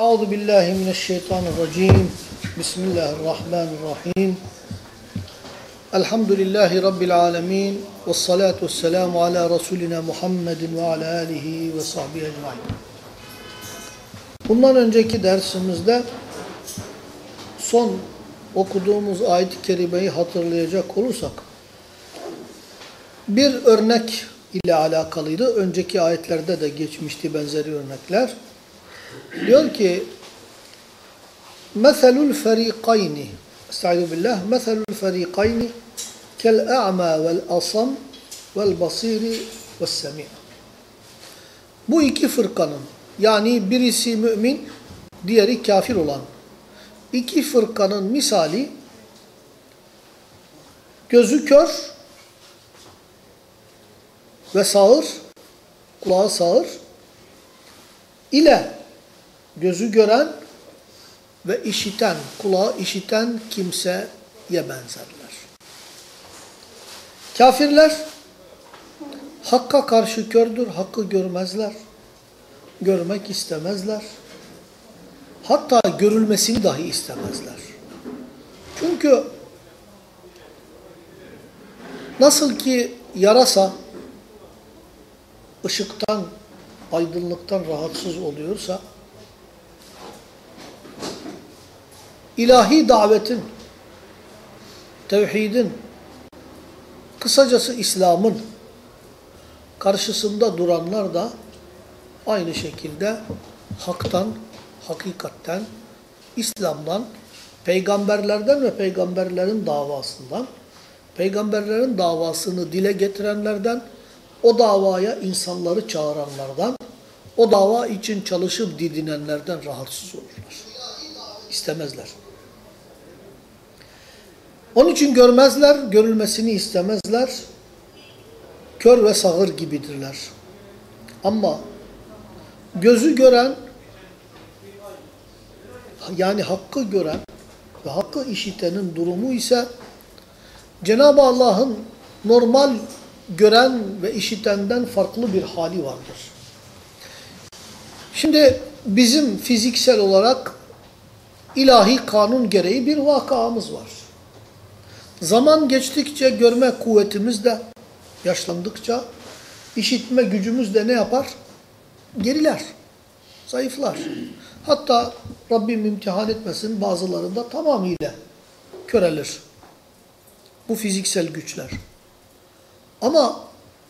Euzu billahi mineşşeytanirracim. Bismillahirrahmanirrahim. Elhamdülillahi rabbil alamin ve salatu vesselamu ala rasulina Muhammedin ve ala alihi ve sahbihi ecmaîn. Bundan önceki dersimizde son okuduğumuz ayet-i kerimeyi hatırlayacak olursak bir örnek ile alakalıydı. Önceki ayetlerde de geçmişti benzeri örnekler. Diyor ki Meselul ferikayni Estaizu billah Meselul ferikayni kel a'ma vel asam vel basiri vel semi' Bu iki fırkanın yani birisi mümin diğeri kafir olan iki fırkanın misali gözü kör ve sağır, kulağı sağır ile gözü gören ve işiten, kulağı işiten kimseye benzerler. Kafirler hakka karşı kördür, hakkı görmezler. Görmek istemezler. Hatta görülmesini dahi istemezler. Çünkü nasıl ki yarasa ışıktan, aydınlıktan rahatsız oluyorsa, ilahi davetin, tevhidin, kısacası İslam'ın karşısında duranlar da aynı şekilde haktan, hakikatten, İslam'dan, peygamberlerden ve peygamberlerin davasından, peygamberlerin davasını dile getirenlerden, o davaya insanları çağıranlardan, o dava için çalışıp didinenlerden rahatsız olurlar. İstemezler. Onun için görmezler, görülmesini istemezler. Kör ve sağır gibidirler. Ama gözü gören, yani hakkı gören ve hakkı işitenin durumu ise Cenab-ı Allah'ın normal gören ve işitenden farklı bir hali vardır. Şimdi bizim fiziksel olarak ilahi kanun gereği bir vakamız var. Zaman geçtikçe görme kuvvetimiz de yaşlandıkça işitme gücümüz de ne yapar? Geriler, zayıflar. Hatta Rabbim imtihan etmesin bazılarında tamamıyla körelir. Bu fiziksel güçler. Ama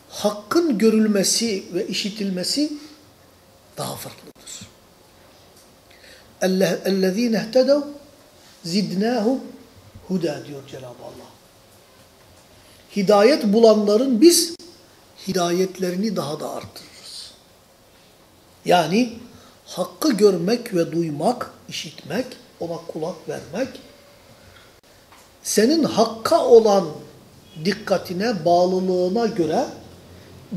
hakkın görülmesi ve işitilmesi daha farklıdır. اَلَّذ۪ينَ اهْتَدَوْا زِدْنَاهُمْ huda diyor Cenab-ı Allah. Hidayet bulanların biz hidayetlerini daha da arttırırız. Yani hakkı görmek ve duymak, işitmek, ona kulak vermek, senin hakka olan dikkatine, bağlılığına göre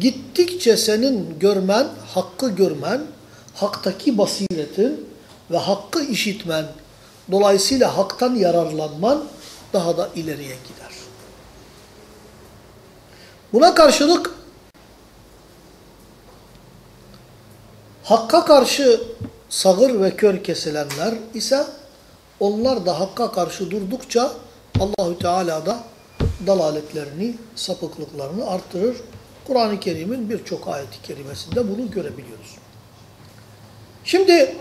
gittikçe senin görmen, hakkı görmen, haktaki basiretin ve hakkı işitmen, dolayısıyla haktan yararlanman daha da ileriye gider. Buna karşılık hakka karşı sağır ve kör kesilenler ise onlar da hakka karşı durdukça Allahü Teala da dalaletlerini, sapıklıklarını arttırır. Kur'an-ı Kerim'in birçok ayeti kerimesinde bunu görebiliyoruz. Şimdi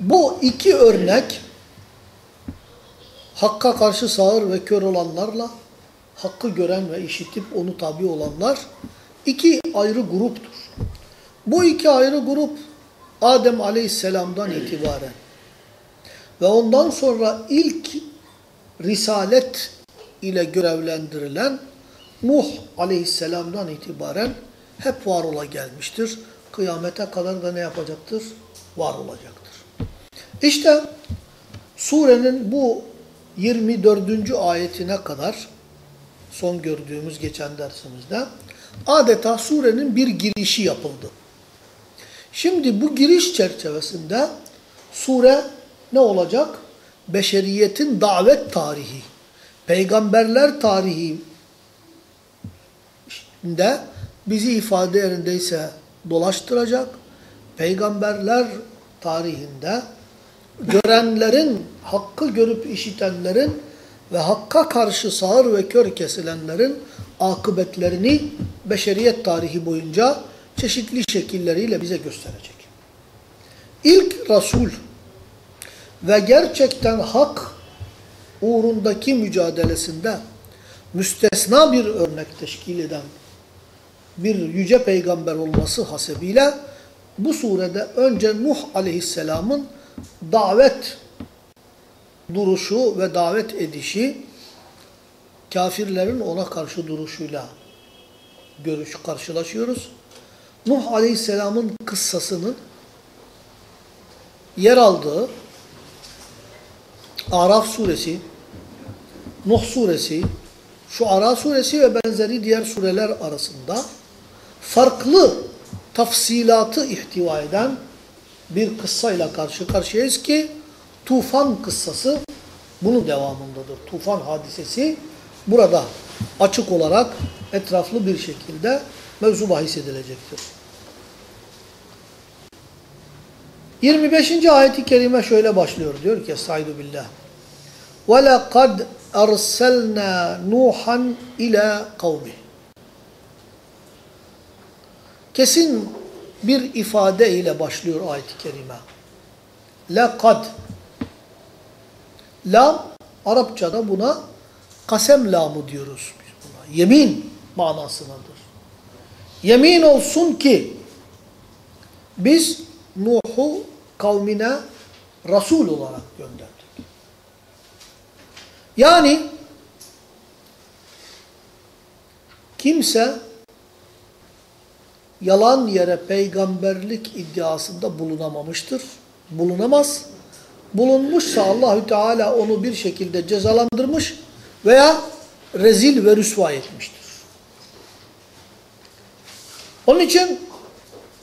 bu iki örnek hakka karşı sağır ve kör olanlarla hakkı gören ve işitip onu tabi olanlar iki ayrı gruptur. Bu iki ayrı grup Adem aleyhisselamdan itibaren ve ondan sonra ilk risalet ile görevlendirilen Nuh aleyhisselamdan itibaren hep var ola gelmiştir. Kıyamete kadar da ne yapacaktır? Var olacaktır. İşte surenin bu 24. ayetine kadar son gördüğümüz geçen dersimizde adeta surenin bir girişi yapıldı. Şimdi bu giriş çerçevesinde sure ne olacak? Beşeriyetin davet tarihi, peygamberler tarihi de bizi ifade yerindeyse dolaştıracak. Peygamberler tarihinde görenlerin, hakkı görüp işitenlerin ve hakka karşı sağır ve kör kesilenlerin akıbetlerini beşeriyet tarihi boyunca çeşitli şekilleriyle bize gösterecek. İlk Resul ve gerçekten hak uğrundaki mücadelesinde müstesna bir örnek teşkil eden bir yüce peygamber olması hasebiyle bu surede önce Nuh aleyhisselamın davet duruşu ve davet edişi kafirlerin ona karşı duruşuyla görüş karşılaşıyoruz. Nuh aleyhisselamın kıssasının yer aldığı Araf suresi, Nuh suresi, şu Ara suresi ve benzeri diğer sureler arasında farklı tafsilatı ihtiva eden bir kıssayla karşı karşıyayız ki tufan kıssası bunun devamındadır. Tufan hadisesi burada açık olarak etraflı bir şekilde mevzu bahis edilecektir. 25. ayeti kerime şöyle başlıyor. Diyor ki Estaizu billah. وَلَقَدْ أَرْسَلْنَا نُوحًا إِلَى قَوْمِهِ Kesin bir ifade ile başlıyor ayet-i kerime. لَقَدْ Lam, Arapçada buna kasem lamı diyoruz buna. Yemin manasındadır. Yemin olsun ki biz Nuh'u kavmine Resul olarak gönderdik. Yani kimse yalan yere peygamberlik iddiasında bulunamamıştır. Bulunamaz. Bulunmuşsa Allahü Teala onu bir şekilde cezalandırmış veya rezil ve rüsva etmiştir. Onun için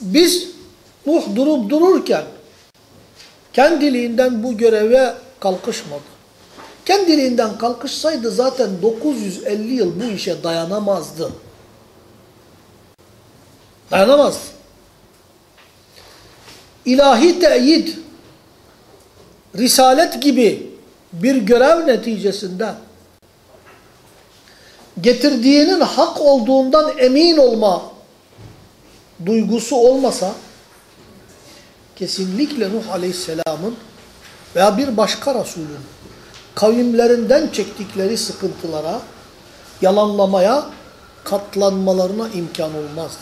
biz Nuh durup dururken kendiliğinden bu göreve kalkışmadı. Kendiliğinden kalkışsaydı zaten 950 yıl bu işe dayanamazdı. Dayanamazdı. İlahi teyit, risalet gibi bir görev neticesinde getirdiğinin hak olduğundan emin olma duygusu olmasa kesinlikle Nuh Aleyhisselam'ın veya bir başka Resulün kavimlerinden çektikleri sıkıntılara, yalanlamaya katlanmalarına imkan olmazdı.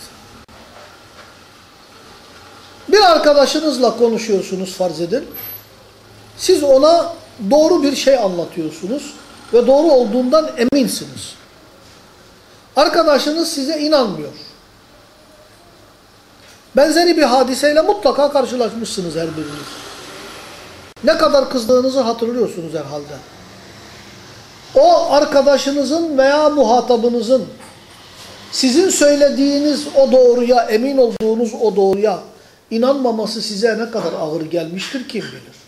Bir arkadaşınızla konuşuyorsunuz farz edin. Siz ona doğru bir şey anlatıyorsunuz ve doğru olduğundan eminsiniz. Arkadaşınız size inanmıyor. Benzeri bir hadiseyle mutlaka karşılaşmışsınız her biriniz. Ne kadar kızdığınızı hatırlıyorsunuz herhalde. O arkadaşınızın veya muhatabınızın sizin söylediğiniz o doğruya, emin olduğunuz o doğruya inanmaması size ne kadar ağır gelmiştir kim bilir.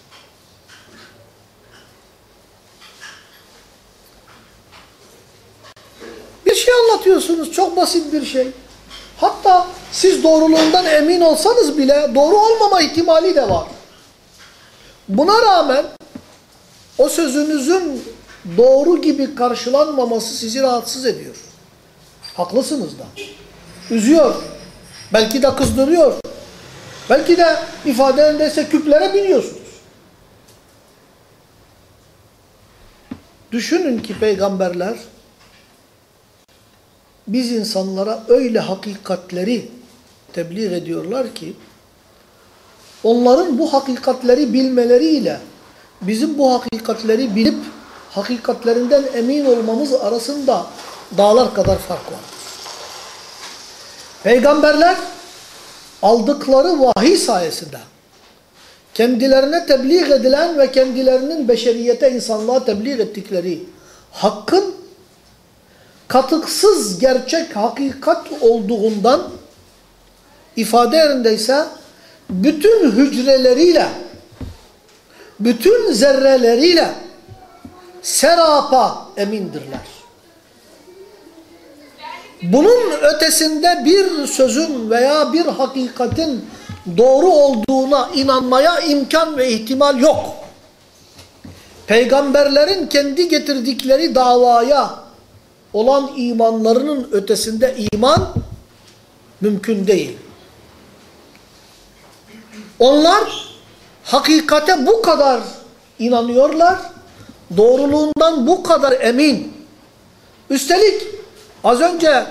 Bir anlatıyorsunuz, çok basit bir şey. Hatta siz doğruluğundan emin olsanız bile doğru olmama ihtimali de var. Buna rağmen o sözünüzün doğru gibi karşılanmaması sizi rahatsız ediyor. Haklısınız da. Üzüyor. Belki de kızdırıyor. Belki de ifadelerindeyse küplere biniyorsunuz. Düşünün ki peygamberler biz insanlara öyle hakikatleri tebliğ ediyorlar ki onların bu hakikatleri bilmeleriyle bizim bu hakikatleri bilip hakikatlerinden emin olmamız arasında dağlar kadar fark var. Peygamberler aldıkları vahiy sayesinde kendilerine tebliğ edilen ve kendilerinin beşeriyete, insanlığa tebliğ ettikleri hakkın katıksız gerçek hakikat olduğundan ifade yerindeyse bütün hücreleriyle bütün zerreleriyle serapa emindirler. Bunun ötesinde bir sözün veya bir hakikatin doğru olduğuna inanmaya imkan ve ihtimal yok. Peygamberlerin kendi getirdikleri davaya olan imanlarının ötesinde iman mümkün değil. Onlar hakikate bu kadar inanıyorlar, doğruluğundan bu kadar emin. Üstelik az önce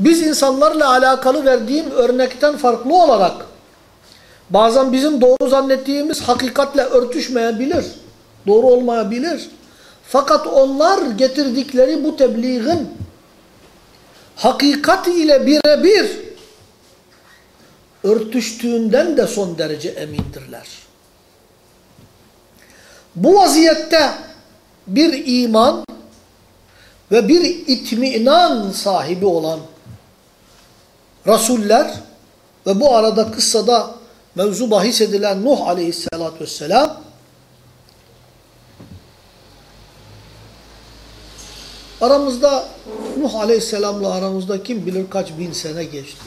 biz insanlarla alakalı verdiğim örnekten farklı olarak bazen bizim doğru zannettiğimiz hakikatle örtüşmeyebilir, doğru olmayabilir. Fakat onlar getirdikleri bu tebliğin hakikat ile birebir örtüştüğünden de son derece emindirler. Bu vaziyette bir iman ve bir itminan sahibi olan Rasuller ve bu arada kıssada mevzu bahis edilen Nuh aleyhissalatü vesselam aramızda Nuh aleyhisselamla aramızda kim bilir kaç bin sene geçti.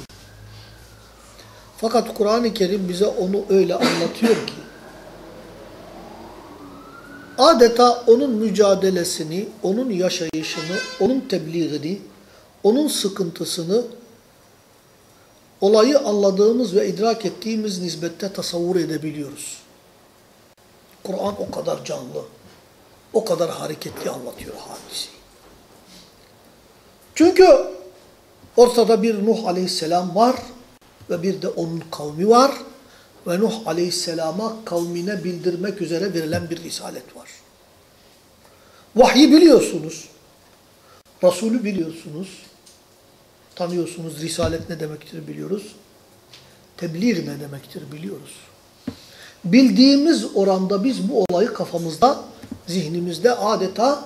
Fakat Kur'an-ı Kerim bize onu öyle anlatıyor ki adeta onun mücadelesini, onun yaşayışını, onun tebliğini, onun sıkıntısını olayı anladığımız ve idrak ettiğimiz nisbette tasavvur edebiliyoruz. Kur'an o kadar canlı, o kadar hareketli anlatıyor hadisi. Çünkü ortada bir Nuh aleyhisselam var ve bir de onun kavmi var ve Nuh aleyhisselama kavmine bildirmek üzere verilen bir risalet var. Vahyi biliyorsunuz. Resulü biliyorsunuz. Tanıyorsunuz. Risalet ne demektir biliyoruz. Tebliğ ne demektir biliyoruz. Bildiğimiz oranda biz bu olayı kafamızda, zihnimizde adeta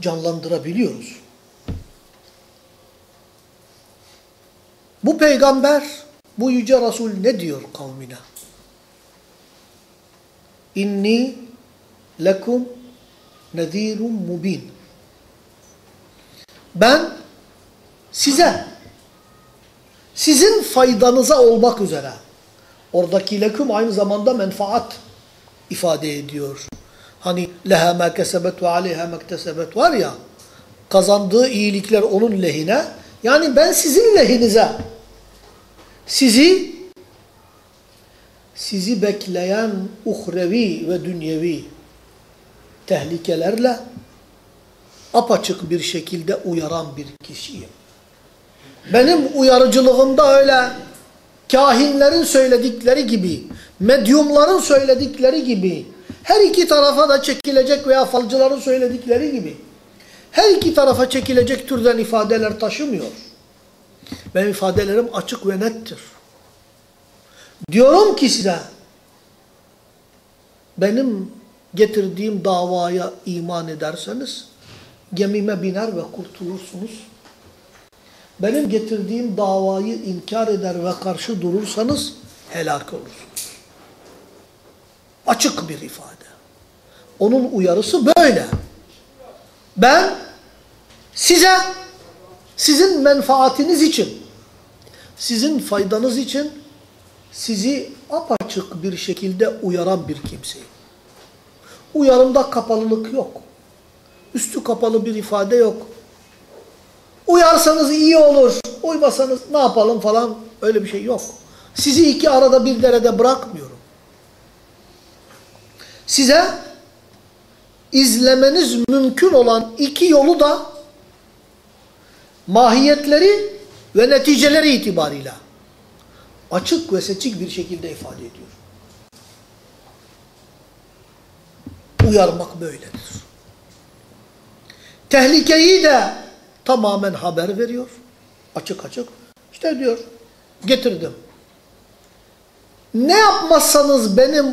canlandırabiliyoruz. Bu peygamber, bu yüce Resul ne diyor kavmine? İnni lekum nezirun mubin. Ben size, sizin faydanıza olmak üzere, oradaki leküm aynı zamanda menfaat ifade ediyor. Hani leha ma kesebet ve aleyha mektesebet var ya, kazandığı iyilikler onun lehine, yani ben sizin lehinize, sizi sizi bekleyen uhrevi ve dünyevi tehlikelerle apaçık bir şekilde uyaran bir kişiyim. Benim uyarıcılığımda öyle kahinlerin söyledikleri gibi, medyumların söyledikleri gibi, her iki tarafa da çekilecek veya falcıların söyledikleri gibi, her iki tarafa çekilecek türden ifadeler taşımıyor. Benim ifadelerim açık ve nettir. Diyorum ki size, benim getirdiğim davaya iman ederseniz, gemime biner ve kurtulursunuz. Benim getirdiğim davayı inkar eder ve karşı durursanız, helak olursunuz. Açık bir ifade. Onun uyarısı böyle. Ben size sizin menfaatiniz için, sizin faydanız için sizi apaçık bir şekilde uyaran bir kimseyim. Uyarımda kapalılık yok. Üstü kapalı bir ifade yok. Uyarsanız iyi olur, uymasanız ne yapalım falan öyle bir şey yok. Sizi iki arada bir derede bırakmıyorum. Size izlemeniz mümkün olan iki yolu da mahiyetleri ve neticeleri itibarıyla açık ve seçik bir şekilde ifade ediyor. Uyarmak böyledir. Tehlikeyi de tamamen haber veriyor. Açık açık. İşte diyor getirdim. Ne yapmazsanız benim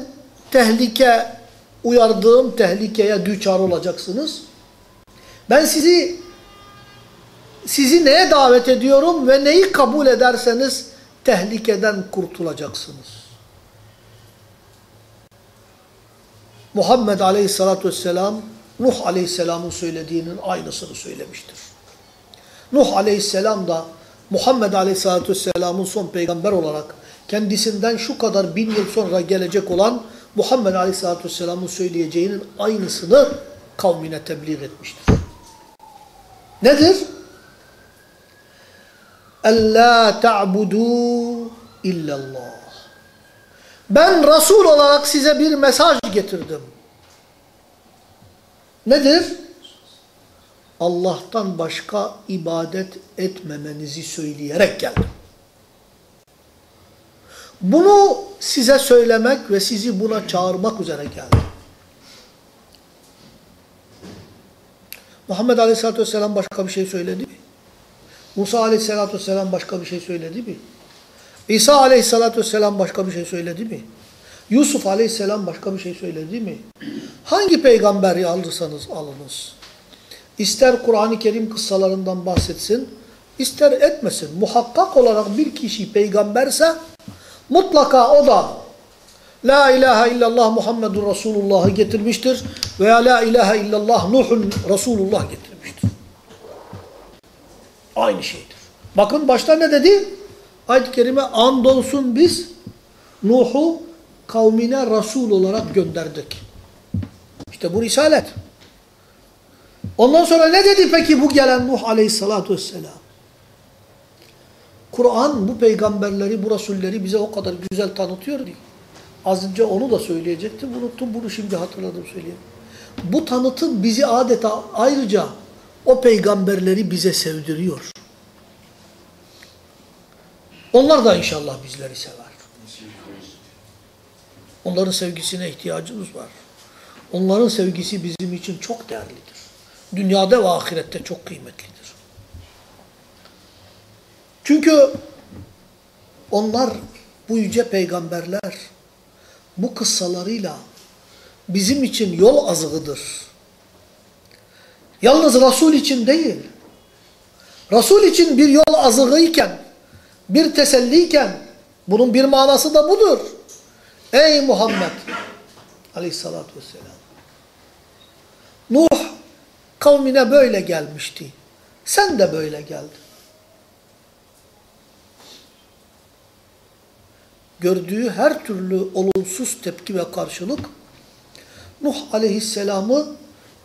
tehlike uyardığım tehlikeye düçar olacaksınız. Ben sizi sizi neye davet ediyorum ve neyi kabul ederseniz tehlikeden kurtulacaksınız. Muhammed Aleyhisselatü Vesselam Nuh Aleyhisselam'ın söylediğinin aynısını söylemiştir. Nuh Aleyhisselam da Muhammed Aleyhisselatü Vesselam'ın son peygamber olarak kendisinden şu kadar bin yıl sonra gelecek olan Muhammed Aleyhisselatü Vesselam'ın söyleyeceğinin aynısını kavmine tebliğ etmiştir. Nedir? Ella ta'budu illallah. Ben Resul olarak size bir mesaj getirdim. Nedir? Allah'tan başka ibadet etmemenizi söyleyerek geldim. Bunu size söylemek ve sizi buna çağırmak üzere geldim. Muhammed Aleyhisselatü Vesselam başka bir şey söyledi mi? Musa Aleyhisselatü Vesselam başka bir şey söyledi mi? İsa Aleyhisselatü Vesselam başka bir şey söyledi mi? Yusuf Aleyhisselam başka bir şey söyledi mi? Hangi peygamberi alırsanız alınız. İster Kur'an-ı Kerim kıssalarından bahsetsin, ister etmesin. Muhakkak olarak bir kişi peygamberse mutlaka o da La ilahe illallah Muhammedun Resulullah'ı getirmiştir veya La ilahe illallah Nuhun Resulullah getirmiştir. Aynı şeydir. Bakın başta ne dedi? Ayet-i Kerime andolsun biz Nuh'u kavmine Resul olarak gönderdik. İşte bu risalet. Ondan sonra ne dedi peki bu gelen Nuh aleyhissalatu vesselam? Kur'an bu peygamberleri, bu rasulleri bize o kadar güzel tanıtıyor ki. Az önce onu da söyleyecektim. Unuttum bunu şimdi hatırladım söyleyeyim. Bu tanıtım bizi adeta ayrıca o peygamberleri bize sevdiriyor. Onlar da inşallah bizleri sever. Onların sevgisine ihtiyacımız var. Onların sevgisi bizim için çok değerlidir. Dünyada ve ahirette çok kıymetlidir. Çünkü onlar bu yüce peygamberler bu kıssalarıyla bizim için yol azığıdır. Yalnız Resul için değil. Resul için bir yol azığıyken, bir teselliyken bunun bir manası da budur. Ey Muhammed aleyhissalatü vesselam. Nuh kavmine böyle gelmişti. Sen de böyle geldin. Gördüğü her türlü olumsuz tepki ve karşılık Nuh aleyhisselamı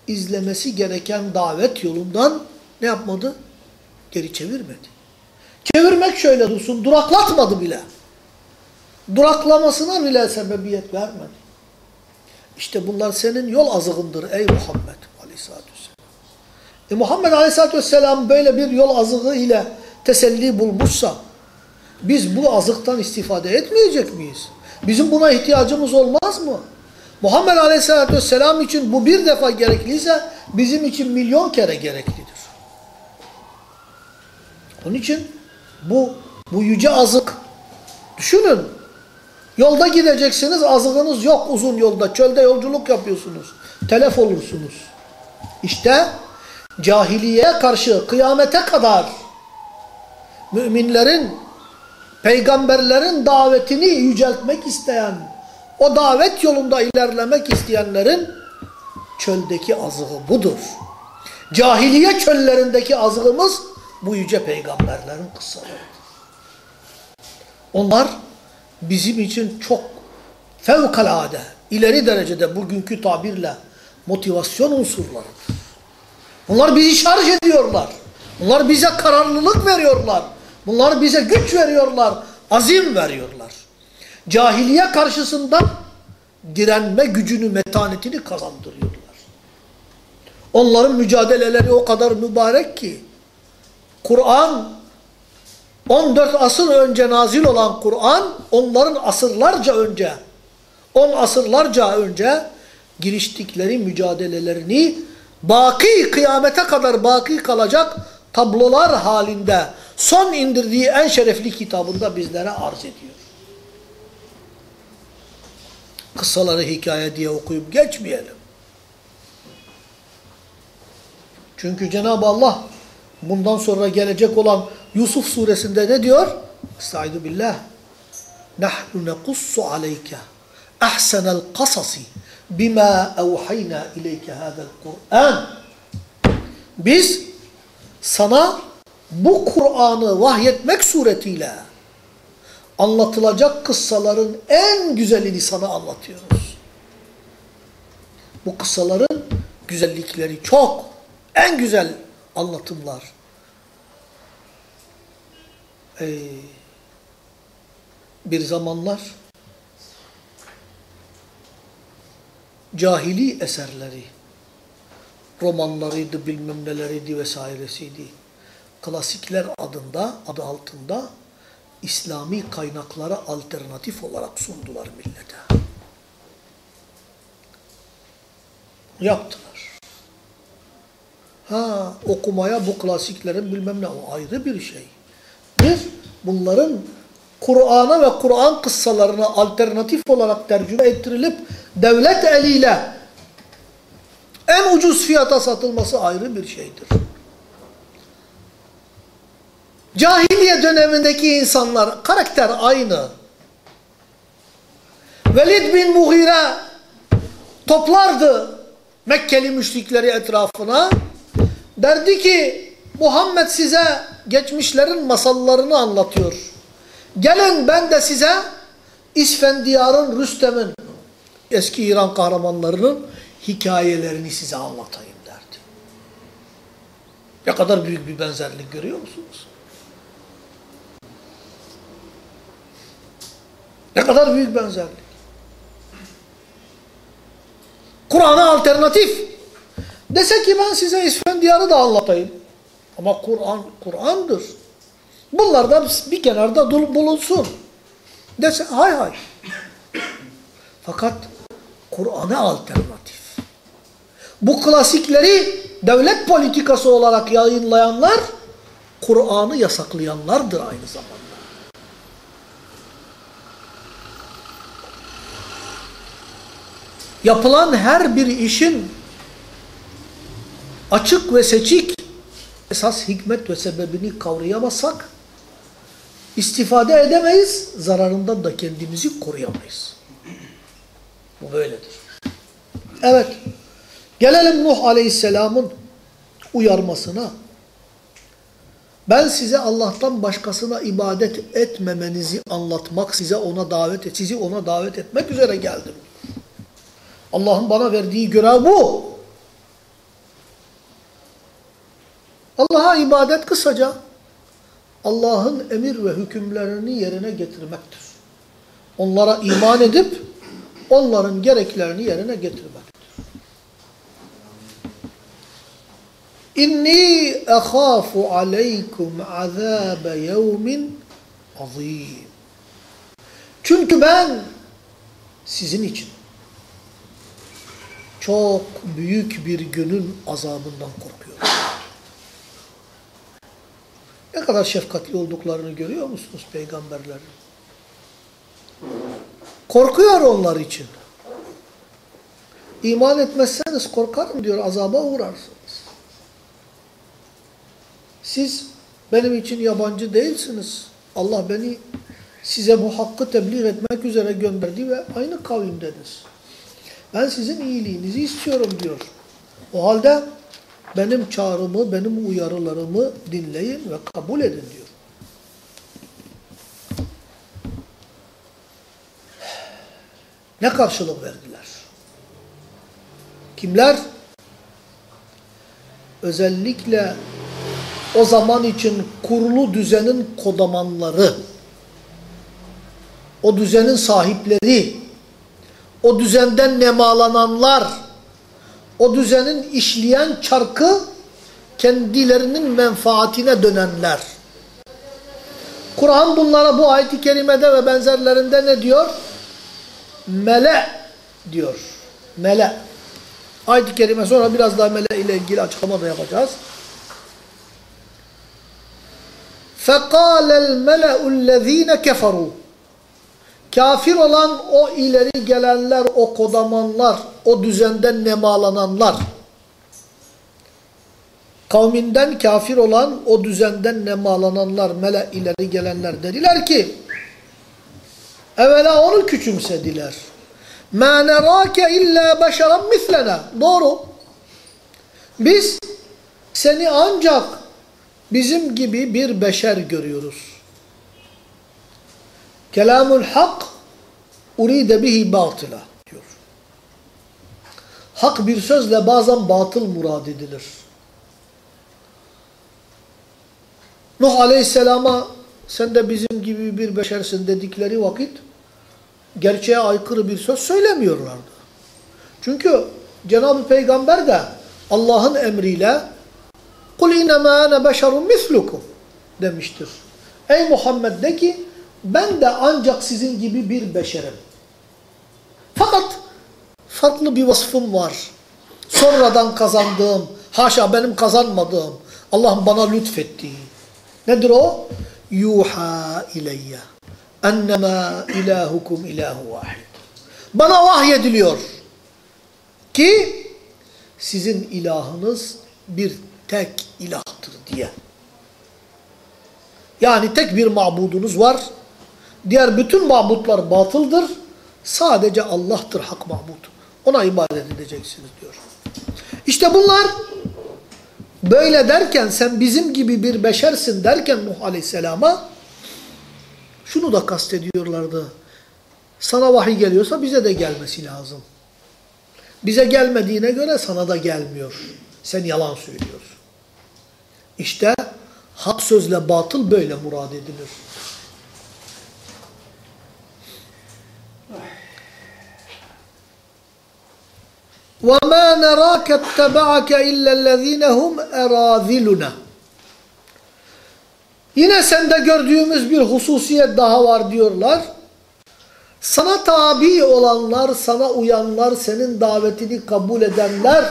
izlemesi gereken davet yolundan ne yapmadı? Geri çevirmedi. Çevirmek şöyle dursun, duraklatmadı bile. Duraklamasına bile sebebiyet vermedi. İşte bunlar senin yol azığındır ey Muhammed aleyhissalatü vesselam. E Muhammed aleyhissalatü vesselam böyle bir yol azığı ile teselli bulmuşsa biz bu azıktan istifade etmeyecek miyiz? Bizim buna ihtiyacımız olmaz mı? Muhammed aleyhissalatü vesselam için bu bir defa gerekliyse bizim için milyon kere gereklidir. Onun için bu, bu yüce azık düşünün. Yolda gideceksiniz azığınız yok uzun yolda. Çölde yolculuk yapıyorsunuz. Telef olursunuz. İşte cahiliyeye karşı kıyamete kadar müminlerin, peygamberlerin davetini yüceltmek isteyen, o davet yolunda ilerlemek isteyenlerin çöldeki azığı budur. Cahiliye çöllerindeki azığımız bu yüce peygamberlerin kıssalarıdır. Onlar bizim için çok fevkalade, ileri derecede bugünkü tabirle motivasyon unsurlarıdır. Bunlar bizi şarj ediyorlar. Bunlar bize kararlılık veriyorlar. Bunlar bize güç veriyorlar, azim veriyorlar. Cahiliye karşısında direnme gücünü, metanetini kazandırıyorlar. Onların mücadeleleri o kadar mübarek ki, Kur'an 14 asır önce nazil olan Kur'an onların asırlarca önce 10 asırlarca önce giriştikleri mücadelelerini baki kıyamete kadar baki kalacak tablolar halinde son indirdiği en şerefli kitabında bizlere arz ediyor. Kıssaları hikaye diye okuyup geçmeyelim. Çünkü Cenab-ı Allah bundan sonra gelecek olan Yusuf suresinde ne diyor? Estaizu billah. Nahnu nekussu aleyke ahsenel kasasi bima evhayna ileyke hadel Kur'an. Biz sana bu Kur'an'ı vahyetmek suretiyle anlatılacak kıssaların en güzelini sana anlatıyoruz. Bu kıssaların güzellikleri çok. En güzel anlatımlar. Ey, bir zamanlar cahili eserleri, romanlarıydı, bilmem neleriydi vesairesiydi. Klasikler adında, adı altında İslami kaynaklara alternatif olarak sundular millete. Yaptılar. Ha okumaya bu klasiklerin bilmem ne o ayrı bir şey. Bir, bunların Kur'an'a ve Kur'an kıssalarına alternatif olarak tercüme ettirilip devlet eliyle en ucuz fiyata satılması ayrı bir şeydir. Cahiliye dönemindeki insanlar karakter aynı. Velid bin Mughire toplardı Mekkeli müşrikleri etrafına. Derdi ki Muhammed size geçmişlerin masallarını anlatıyor. Gelin ben de size İsfendiyar'ın, Rüstem'in, eski İran kahramanlarının hikayelerini size anlatayım derdi. Ne kadar büyük bir benzerlik görüyor musunuz? Ne kadar büyük benzerlik. Kur'an'a alternatif. Dese ki ben size İsfendiyar'ı da anlatayım. Ama Kur'an Kur'an'dır. Bunlar da bir kenarda bulunsun. Dese hay hay. Fakat Kur'an'a alternatif. Bu klasikleri devlet politikası olarak yayınlayanlar Kur'an'ı yasaklayanlardır aynı zamanda. Yapılan her bir işin açık ve seçik esas hikmet ve sebebini kavrayamazsak istifade edemeyiz, zararından da kendimizi koruyamayız. Bu böyledir. Evet, gelelim Nuh Aleyhisselam'ın uyarmasına. Ben size Allah'tan başkasına ibadet etmemenizi anlatmak, size ona davet et, sizi ona davet etmek üzere geldim. Allah'ın bana verdiği görev bu. Allah'a ibadet kısaca Allah'ın emir ve hükümlerini yerine getirmektir. Onlara iman edip onların gereklerini yerine getirmektir. İnni ehâfu aleykum azâbe yevmin azîm. Çünkü ben sizin için çok büyük bir günün azabından korkuyorum. Ne kadar şefkatli olduklarını görüyor musunuz peygamberlerin? Korkuyor onlar için. İman etmezseniz korkarım diyor, azaba uğrarsınız. Siz benim için yabancı değilsiniz. Allah beni size bu hakkı tebliğ etmek üzere gönderdi ve aynı kavimdeniz. Ben sizin iyiliğinizi istiyorum diyor. O halde benim çağrımı, benim uyarılarımı dinleyin ve kabul edin diyor. Ne karşılık verdiler? Kimler? Özellikle o zaman için kurulu düzenin kodamanları, o düzenin sahipleri, o düzenden nemalananlar, o düzenin işleyen çarkı kendilerinin menfaatine dönenler. Kur'an bunlara bu ayet-i kerimede ve benzerlerinde ne diyor? Mele diyor. Mele. Ayet-i kerime sonra biraz daha mele ile ilgili açıklama da yapacağız. فَقَالَ الْمَلَأُ الَّذ۪ينَ كَفَرُوا Kafir olan o ileri gelenler, o kodamanlar, o düzenden nemalananlar, kavminden kafir olan o düzenden nemalananlar, mele ileri gelenler dediler ki, evvela onu küçümsediler. مَا نَرَاكَ اِلَّا بَشَرًا مِثْلَنَا Doğru. Biz seni ancak bizim gibi bir beşer görüyoruz. Kelamul hak uride bihi batıla diyor. Hak bir sözle bazen batıl murad edilir. Nuh Aleyhisselam'a sen de bizim gibi bir beşersin dedikleri vakit gerçeğe aykırı bir söz söylemiyorlardı. Çünkü Cenab-ı Peygamber de Allah'ın emriyle قُلْ اِنَمَا اَنَا بَشَرٌ مِثْلُكُمْ demiştir. Ey Muhammed de ki ben de ancak sizin gibi bir beşerim. Fakat farklı bir vasfım var. Sonradan kazandığım, haşa benim kazanmadığım, Allah'ın bana lütfettiği. Nedir o? Yuha ileyye. Ennemâ ilahukum ilahu vahid. Bana vahyediliyor ki sizin ilahınız bir tek ilahtır diye. Yani tek bir mabudunuz var. Diğer bütün mabutlar batıldır. Sadece Allah'tır hak mabut. Ona ibadet edeceksiniz diyor. İşte bunlar böyle derken sen bizim gibi bir beşersin derken Nuh Aleyhisselam'a şunu da kastediyorlardı. Sana vahiy geliyorsa bize de gelmesi lazım. Bize gelmediğine göre sana da gelmiyor. Sen yalan söylüyorsun. İşte hak sözle batıl böyle murad edilir. وَمَا نَرَاكَ اتَّبَعَكَ إِلَّا الَّذ۪ينَ هُمْ اَرَاذِلُنَا Yine sende gördüğümüz bir hususiyet daha var diyorlar. Sana tabi olanlar, sana uyanlar, senin davetini kabul edenler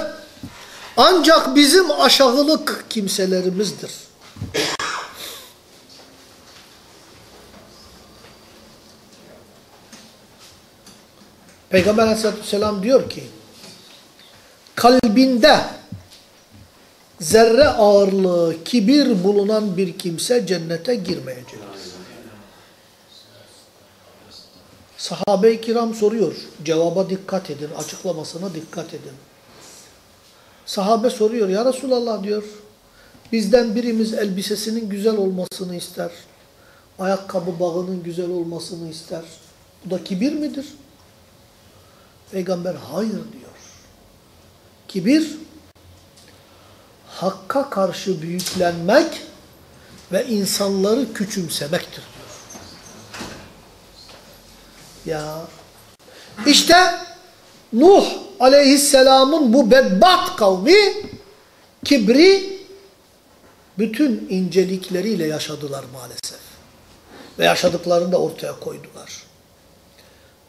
ancak bizim aşağılık kimselerimizdir. Peygamber aleyhissalatü vesselam diyor ki, kalbinde zerre ağırlığı, kibir bulunan bir kimse cennete girmeyecek. Sahabe-i kiram soruyor. Cevaba dikkat edin, açıklamasına dikkat edin. Sahabe soruyor, ya Resulallah diyor, bizden birimiz elbisesinin güzel olmasını ister. Ayakkabı bağının güzel olmasını ister. Bu da kibir midir? Peygamber hayır diyor. Kibir, hakka karşı büyüklenmek ve insanları küçümsemektir diyor. Ya işte Nuh aleyhisselamın bu bedbat kavmi kibri bütün incelikleriyle yaşadılar maalesef. Ve yaşadıklarını da ortaya koydular.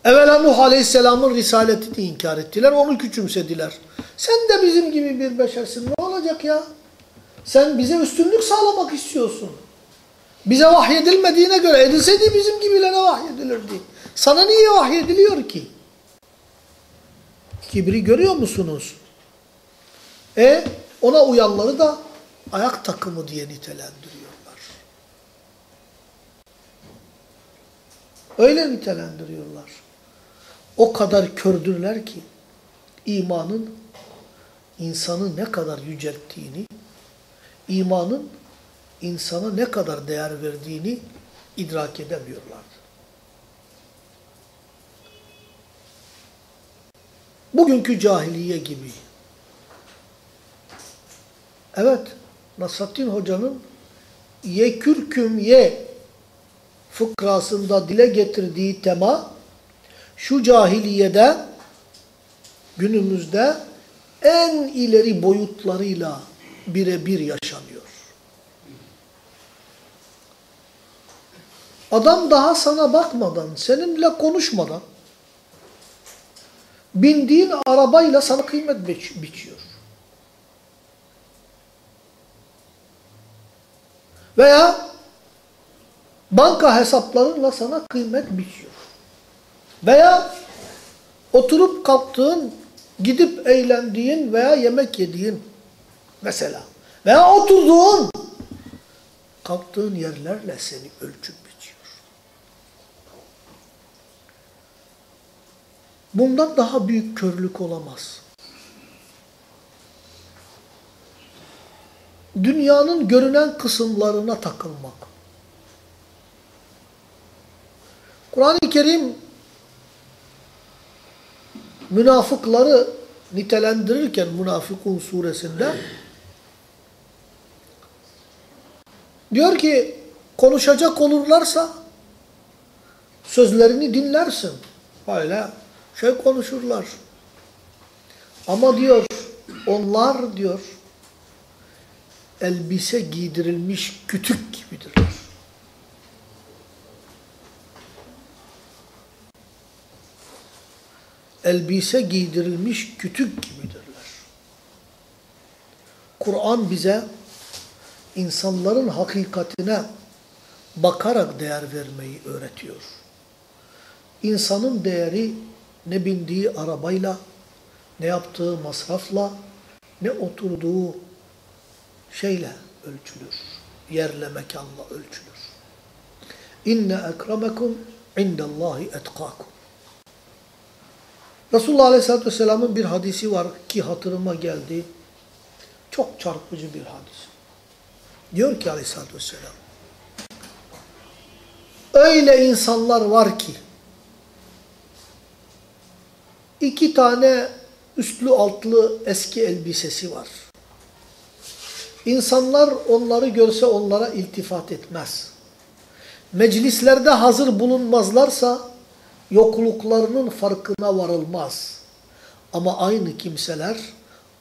Evvela Nuh Aleyhisselam'ın risaletini inkar ettiler, onu küçümsediler. Sen de bizim gibi bir beşersin, ne olacak ya? Sen bize üstünlük sağlamak istiyorsun. Bize vahyedilmediğine göre edilseydi bizim gibilere vahyedilirdi. Sana niye vahyediliyor ki? Kibri görüyor musunuz? E ona uyanları da ayak takımı diye nitelendiriyorlar. Öyle nitelendiriyorlar. O kadar kördürler ki imanın insanı ne kadar yücelttiğini, imanın insana ne kadar değer verdiğini idrak edemiyorlardı. Bugünkü cahiliye gibi. Evet, Nasrattin Hoca'nın ye kürküm ye fıkrasında dile getirdiği tema şu cahiliyede günümüzde en ileri boyutlarıyla birebir yaşanıyor. Adam daha sana bakmadan, seninle konuşmadan bindiğin arabayla sana kıymet biç biçiyor. Veya banka hesaplarınla sana kıymet biçiyor. Veya oturup kalktığın, gidip eğlendiğin veya yemek yediğin mesela. Veya oturduğun, kalktığın yerlerle seni ölçüp biçiyor. Bundan daha büyük körlük olamaz. Dünyanın görünen kısımlarına takılmak. Kur'an-ı Kerim münafıkları nitelendirirken Münafıkun suresinde diyor ki konuşacak olurlarsa sözlerini dinlersin. Böyle şey konuşurlar. Ama diyor onlar diyor elbise giydirilmiş kütük gibidirler. Elbise giydirilmiş kütük gibidirler. Kur'an bize insanların hakikatine bakarak değer vermeyi öğretiyor. İnsanın değeri ne bindiği arabayla, ne yaptığı masrafla, ne oturduğu şeyle ölçülür. Yerle mekanla ölçülür. İnne ekremekum indallahi etkakum. Resulullah Aleyhisselatü Vesselam'ın bir hadisi var ki hatırıma geldi. Çok çarpıcı bir hadis. Diyor ki Aleyhisselatü Vesselam, öyle insanlar var ki, iki tane üstlü altlı eski elbisesi var. İnsanlar onları görse onlara iltifat etmez. Meclislerde hazır bulunmazlarsa yokluklarının farkına varılmaz. Ama aynı kimseler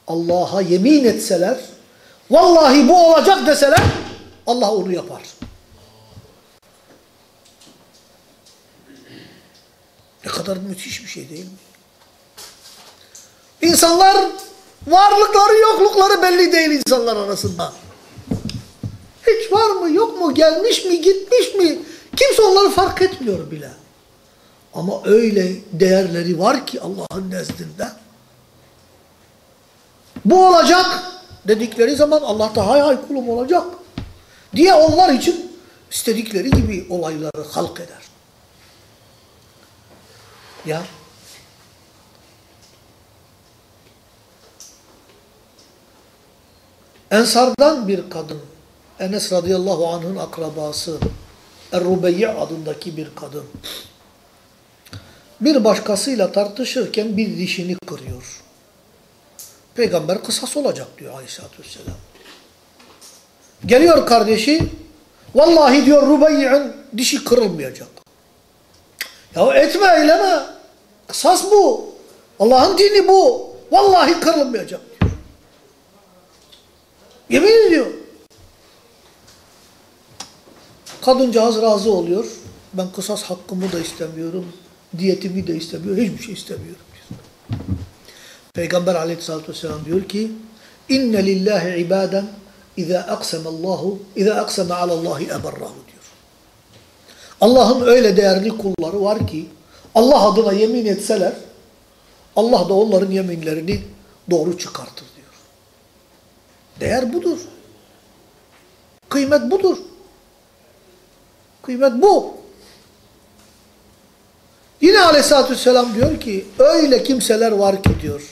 Allah'a yemin etseler, vallahi bu olacak deseler Allah onu yapar. Ne kadar müthiş bir şey değil mi? İnsanlar varlıkları yoklukları belli değil insanlar arasında. Hiç var mı yok mu gelmiş mi gitmiş mi kimse onları fark etmiyor bile. Ama öyle değerleri var ki Allah'ın nezdinde. Bu olacak dedikleri zaman Allah da hay hay kulum olacak diye onlar için istedikleri gibi olayları halk eder. Ya Ensardan bir kadın, Enes radıyallahu anh'ın akrabası, Er-Rubeyye adındaki bir kadın, bir başkasıyla tartışırken bir dişini kırıyor. Peygamber kısas olacak diyor aleyhissalatü vesselam. Geliyor kardeşi, vallahi diyor Rubeyye'nin dişi kırılmayacak. Ya etme eyleme, kısas bu, Allah'ın dini bu, vallahi kırılmayacak. Yemin ediyor. Kadıncağız razı oluyor. Ben kısas hakkımı da istemiyorum. Diyetimi de istemiyorum. Hiçbir şey istemiyorum. Peygamber aleyhissalatü vesselam diyor ki İnne lillahi ibaden İzâ aksemallahu İzâ akseme alallahi eberrahu diyor. Allah'ın öyle değerli kulları var ki Allah adına yemin etseler Allah da onların yeminlerini doğru çıkartır. Değer budur. Kıymet budur. Kıymet bu. Yine aleyhissalatü vesselam diyor ki öyle kimseler var ki diyor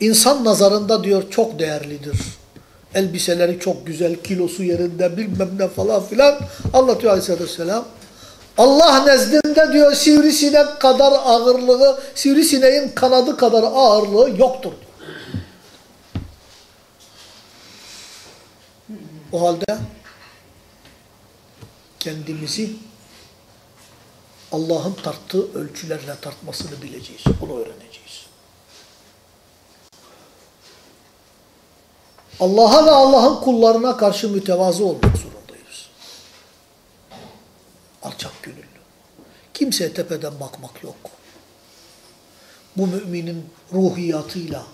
insan nazarında diyor çok değerlidir. Elbiseleri çok güzel, kilosu yerinde bilmem ne falan filan anlatıyor aleyhissalatü vesselam. Allah nezdinde diyor sivrisinek kadar ağırlığı, sivrisineğin kanadı kadar ağırlığı yoktur. O halde kendimizi Allah'ın tarttığı ölçülerle tartmasını bileceğiz. Bunu öğreneceğiz. Allah'a ve Allah'ın kullarına karşı mütevazı olmak zorundayız. Alçak gönüllü. Kimseye tepeden bakmak yok. Bu müminin ruhiyatıyla,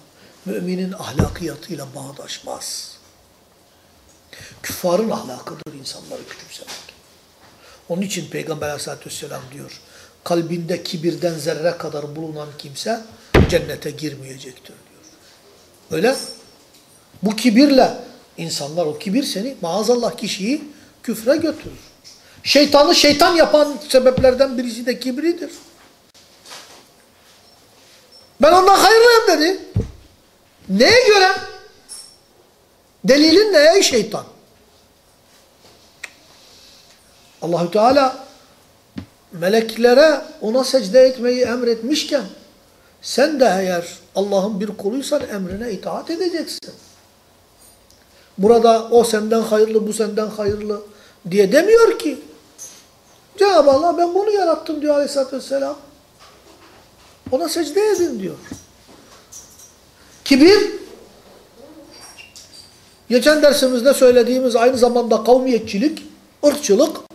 müminin ahlakiyatıyla bağdaşmaz. Küffarın ahlakıdır insanları küçümsemek. Onun için Peygamber aleyhissalatü vesselam diyor, kalbinde kibirden zerre kadar bulunan kimse cennete girmeyecektir diyor. Öyle. Bu kibirle insanlar o kibir seni maazallah kişiyi küfre götürür. Şeytanı şeytan yapan sebeplerden birisi de kibridir. Ben ondan hayırlıyım dedi. Neye göre? Delilin ne ey şeytan? Allahü Teala meleklere ona secde etmeyi emretmişken sen de eğer Allah'ın bir kuluysan emrine itaat edeceksin. Burada o senden hayırlı, bu senden hayırlı diye demiyor ki. Cenab-ı Allah ben bunu yarattım diyor aleyhissalatü vesselam. Ona secde edin diyor. Kibir, geçen dersimizde söylediğimiz aynı zamanda kavmiyetçilik, ırkçılık,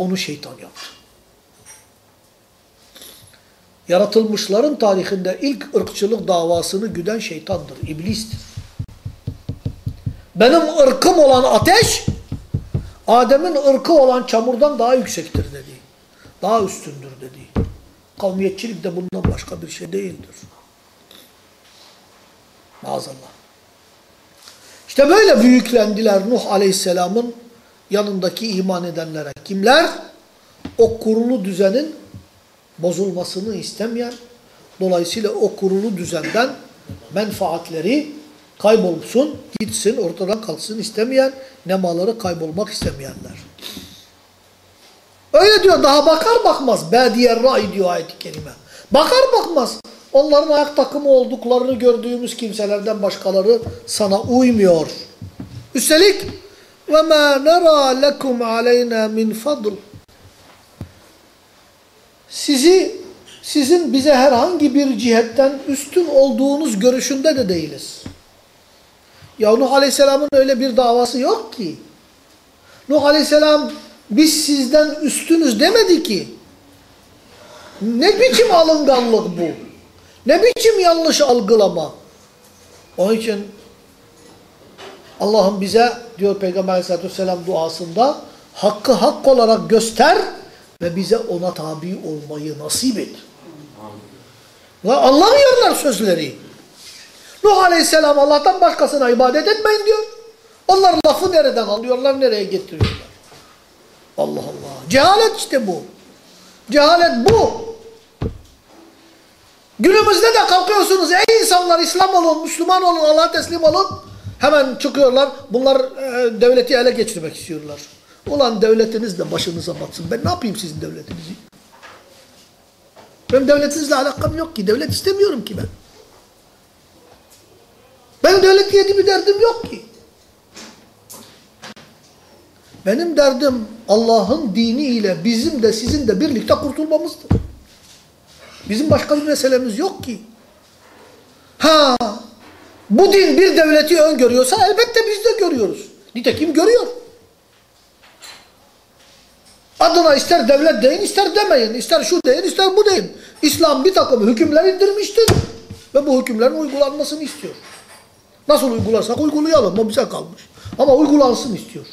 onu şeytan yaptı. Yaratılmışların tarihinde ilk ırkçılık davasını güden şeytandır, iblistir. Benim ırkım olan ateş, Adem'in ırkı olan çamurdan daha yüksektir dedi. Daha üstündür dedi. Kavmiyetçilik de bundan başka bir şey değildir. Maazallah. İşte böyle büyüklendiler Nuh Aleyhisselam'ın yanındaki iman edenlere. Kimler? O kurulu düzenin bozulmasını istemeyen, dolayısıyla o kurulu düzenden menfaatleri kaybolsun, gitsin, ortadan kalksın istemeyen, nemaları kaybolmak istemeyenler. Öyle diyor, daha bakar bakmaz. Bediyer ray diyor ayet-i kerime. Bakar bakmaz. Onların ayak takımı olduklarını gördüğümüz kimselerden başkaları sana uymuyor. Üstelik ve ma nara lekum aleyna min fadl. Sizi sizin bize herhangi bir cihetten üstün olduğunuz görüşünde de değiliz. Ya Nuh Aleyhisselam'ın öyle bir davası yok ki. Nuh Aleyhisselam biz sizden üstünüz demedi ki. Ne biçim alınganlık bu? Ne biçim yanlış algılama? Onun için Allah'ım bize diyor Peygamber Aleyhisselatü Vesselam duasında hakkı hak olarak göster ve bize ona tabi olmayı nasip et. Ve anlamıyorlar sözleri. Nuh Aleyhisselam Allah'tan başkasına ibadet etmeyin diyor. Onlar lafı nereden alıyorlar, nereye getiriyorlar? Allah Allah. Cehalet işte bu. Cehalet bu. Günümüzde de kalkıyorsunuz ey insanlar İslam olun, Müslüman olun, Allah'a teslim olun. Hemen çıkıyorlar. Bunlar e, devleti ele geçirmek istiyorlar. Ulan devletiniz de başınıza batsın. Ben ne yapayım sizin devletinizi? Benim devletinizle alakam yok ki. Devlet istemiyorum ki ben. Benim devlet diye bir derdim yok ki. Benim derdim Allah'ın dini ile bizim de sizin de birlikte kurtulmamızdır. Bizim başka bir meselemiz yok ki. Ha, bu din bir devleti öngörüyorsa elbette biz de görüyoruz. Nitekim görüyor. Adına ister devlet deyin, ister demeyin, ister şu deyin, ister bu deyin. İslam bir takım hükümler indirmiştir ve bu hükümlerin uygulanmasını istiyor. Nasıl uygularsak uygulayalım, o bize kalmış. Ama uygulansın istiyor.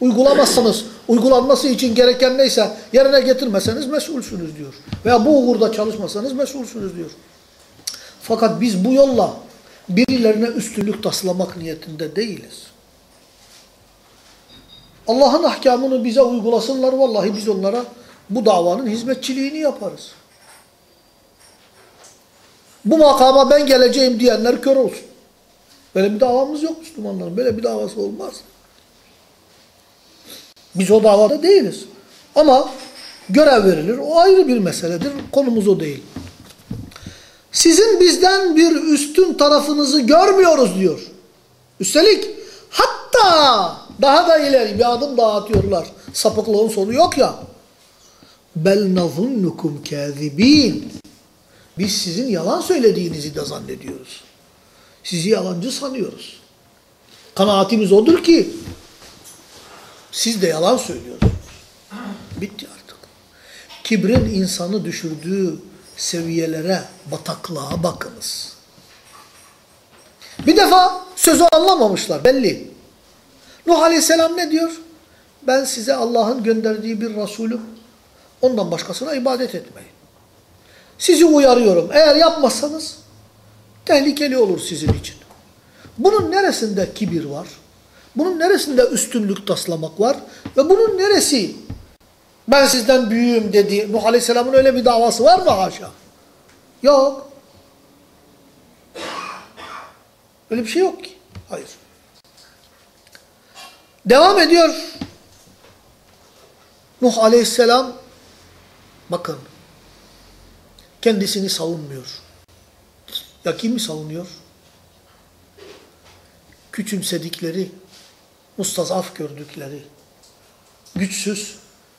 Uygulamazsanız, uygulanması için gereken neyse yerine getirmeseniz mesulsünüz diyor. Veya bu uğurda çalışmasanız mesulsünüz diyor. Fakat biz bu yolla birilerine üstünlük taslamak niyetinde değiliz. Allah'ın ahkamını bize uygulasınlar. Vallahi biz onlara bu davanın hizmetçiliğini yaparız. Bu makama ben geleceğim diyenler kör olsun. Böyle bir davamız yok Müslümanların. Böyle bir davası olmaz. Biz o davada değiliz. Ama görev verilir. O ayrı bir meseledir. Konumuz o değil. Sizin bizden bir üstün tarafınızı görmüyoruz diyor. Üstelik hatta daha da ileri bir adım daha atıyorlar. Sapıklığın sonu yok ya. Bel nazunnukum kâzibîn. Biz sizin yalan söylediğinizi de zannediyoruz. Sizi yalancı sanıyoruz. Kanaatimiz odur ki siz de yalan söylüyorsunuz. Bitti artık. Kibrin insanı düşürdüğü seviyelere, bataklığa bakınız. Bir defa sözü anlamamışlar belli. Nuh Aleyhisselam ne diyor? Ben size Allah'ın gönderdiği bir Resulüm. Ondan başkasına ibadet etmeyin. Sizi uyarıyorum. Eğer yapmazsanız tehlikeli olur sizin için. Bunun neresinde kibir var? Bunun neresinde üstünlük taslamak var? Ve bunun neresi ben sizden büyüğüm dedi. Nuh Aleyhisselam'ın öyle bir davası var mı haşa? Yok. Öyle bir şey yok ki. Hayır. Devam ediyor. Nuh Aleyhisselam bakın kendisini savunmuyor. Ya kimi savunuyor? Küçümsedikleri, mustazaf gördükleri, güçsüz,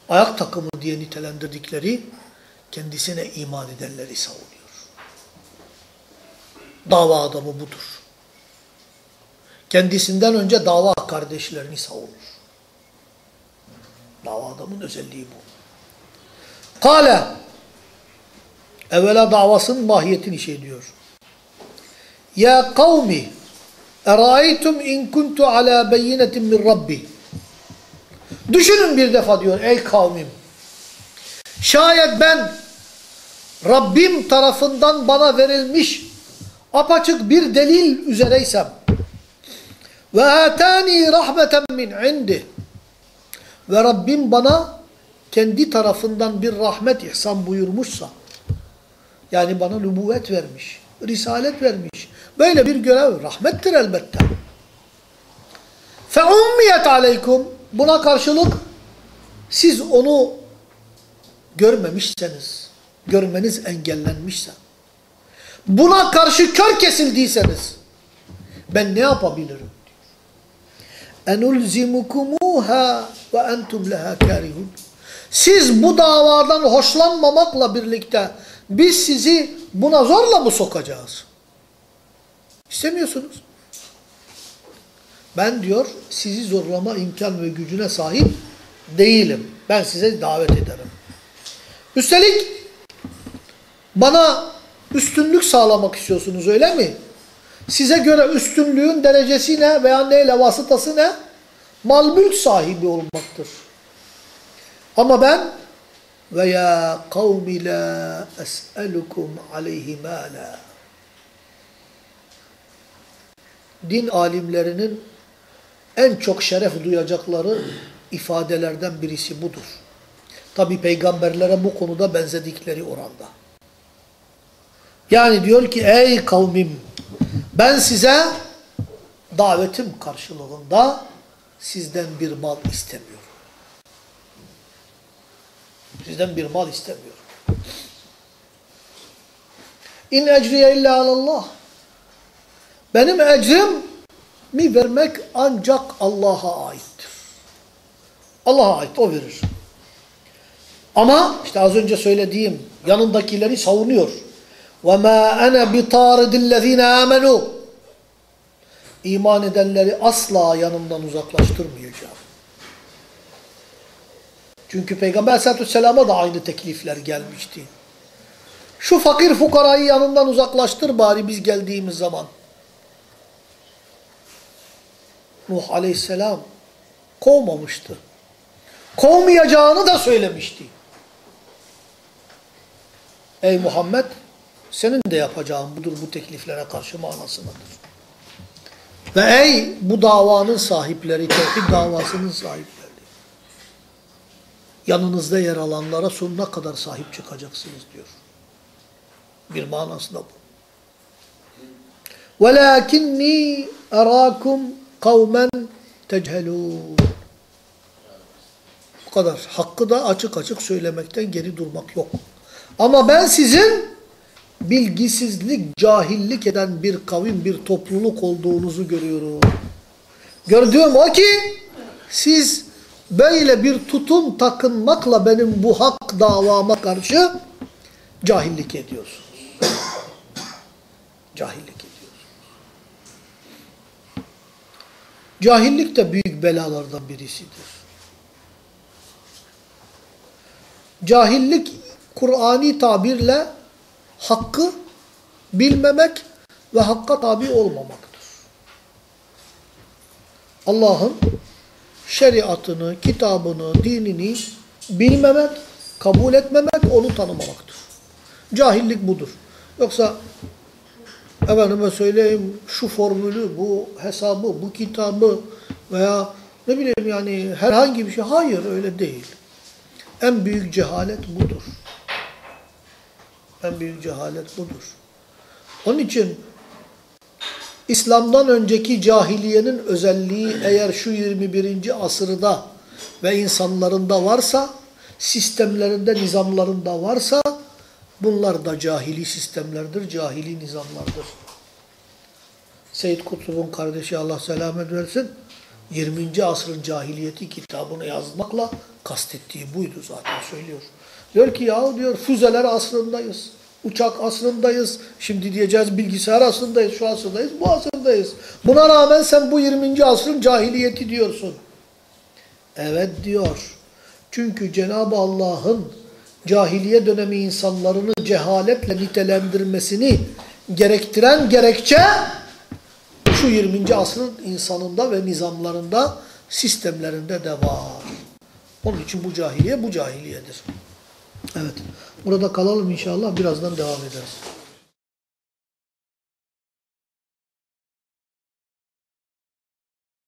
ayak takımı diye nitelendirdikleri kendisine iman edenleri savunuyor. Dava adamı budur. Kendisinden önce dava kardeşlerini savunur. Dava adamın özelliği bu. Kale evvela davasının mahiyetini şey diyor. Ya kavmi eraeytum in kuntu ala beyinetin min rabbi. Düşünün bir defa diyor ey kavmim. Şayet ben Rabbim tarafından bana verilmiş apaçık bir delil üzereysem ve atani rahmeten min indi ve Rabbim bana kendi tarafından bir rahmet ihsan buyurmuşsa yani bana nübüvvet vermiş, risalet vermiş. Böyle bir görev rahmettir elbette. Fe ummiyet aleykum buna karşılık siz onu görmemişseniz, görmeniz engellenmişse, buna karşı kör kesildiyseniz ben ne yapabilirim? enulzimukumuha ve entum leha karihun. Siz bu davadan hoşlanmamakla birlikte biz sizi buna zorla mı sokacağız? İstemiyorsunuz. Ben diyor sizi zorlama imkan ve gücüne sahip değilim. Ben size davet ederim. Üstelik bana üstünlük sağlamak istiyorsunuz öyle mi? Size göre üstünlüğün derecesi ne veya neyle vasıtası ne? Mal mülk sahibi olmaktır. Ama ben ve ya kavmi la es'elukum aleyhi mâlâ. Din alimlerinin en çok şeref duyacakları ifadelerden birisi budur. Tabi peygamberlere bu konuda benzedikleri oranda. Yani diyor ki ey kavmim ben size davetim karşılığında sizden bir mal istemiyorum. Sizden bir mal istemiyorum. İn ecriye illa alallah. Benim ecrim mi vermek ancak Allah'a aittir. Allah'a ait, o verir. Ama işte az önce söylediğim yanındakileri savunuyor. وَمَا أَنَا بِطَارِدِ الَّذ۪ينَ آمَنُوا İman edenleri asla yanımdan uzaklaştırmayacağım. Çünkü Peygamber aleyhissalatü vesselama da aynı teklifler gelmişti. Şu fakir fukarayı yanından uzaklaştır bari biz geldiğimiz zaman. Nuh aleyhisselam kovmamıştı. Kovmayacağını da söylemişti. Ey Muhammed senin de yapacağın budur bu tekliflere karşı manasındadır. Ve ey bu davanın sahipleri, tevhid davasının sahipleri. Yanınızda yer alanlara sonuna kadar sahip çıkacaksınız diyor. Bir manası da bu. وَلَاكِنِّي اَرَاكُمْ kavmen tecelûn. Bu kadar. Hakkı da açık açık söylemekten geri durmak yok. Ama ben sizin bilgisizlik, cahillik eden bir kavim, bir topluluk olduğunuzu görüyorum. Gördüğüm o ki siz böyle bir tutum takınmakla benim bu hak davama karşı cahillik ediyorsunuz. cahillik. Cahillik de büyük belalardan birisidir. Cahillik Kur'ani tabirle hakkı bilmemek ve hakka tabi olmamaktır. Allah'ın şeriatını, kitabını, dinini bilmemek, kabul etmemek, onu tanımamaktır. Cahillik budur. Yoksa efendime söyleyeyim şu formülü, bu hesabı, bu kitabı veya ne bileyim yani herhangi bir şey. Hayır öyle değil. En büyük cehalet budur. En büyük cehalet budur. Onun için İslam'dan önceki cahiliyenin özelliği eğer şu 21. asırda ve insanlarında varsa sistemlerinde, nizamlarında varsa bunlar da cahili sistemlerdir, cahili nizamlardır. Seyyid Kutub'un kardeşi Allah selamet versin 20. asrın cahiliyeti kitabını yazmakla kastettiği buydu zaten söylüyor. Diyor ki ya diyor füzeler asrındayız. Uçak asrındayız. Şimdi diyeceğiz bilgisayar asrındayız, şu asırdayız, bu asırdayız. Buna rağmen sen bu 20. asrın cahiliyeti diyorsun. Evet diyor. Çünkü Cenab-ı Allah'ın cahiliye dönemi insanlarını cehaletle nitelendirmesini gerektiren gerekçe şu 20. asrın insanında ve nizamlarında, sistemlerinde de var. Onun için bu cahiliye bu cahiliyedir. Evet. Burada kalalım inşallah. Birazdan devam ederiz.